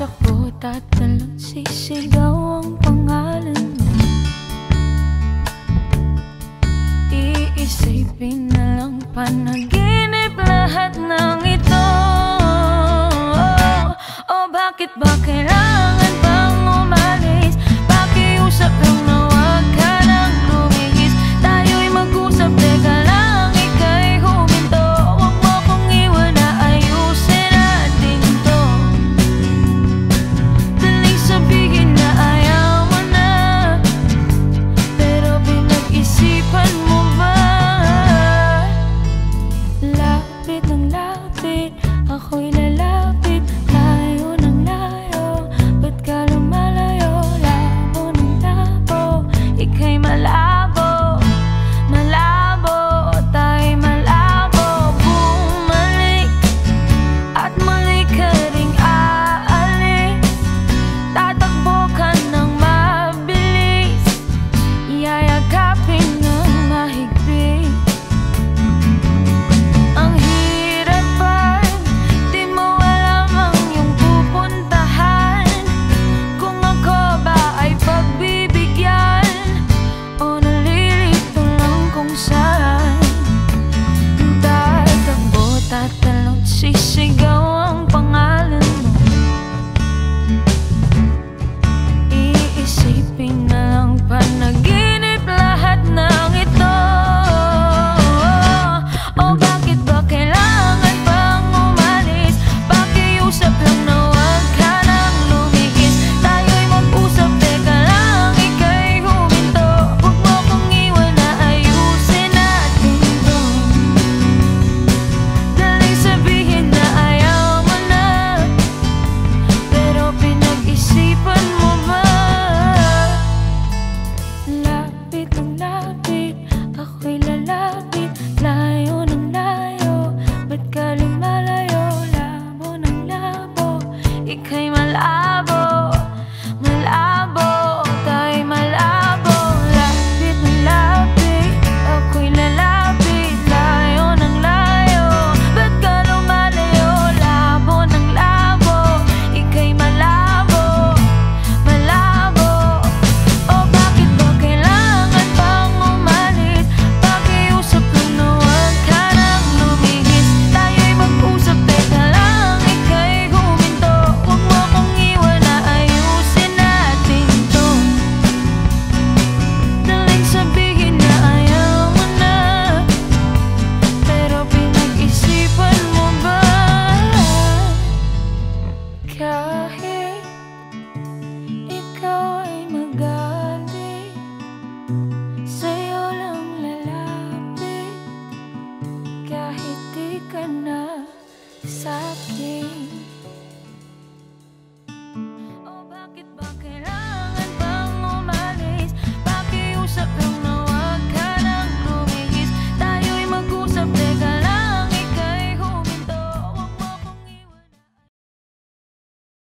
tatakot at nalang sisigaw ang pangalan mo. Iisipin na lang panaginip lahat ng ito. Oh, oh bakit ba kailangan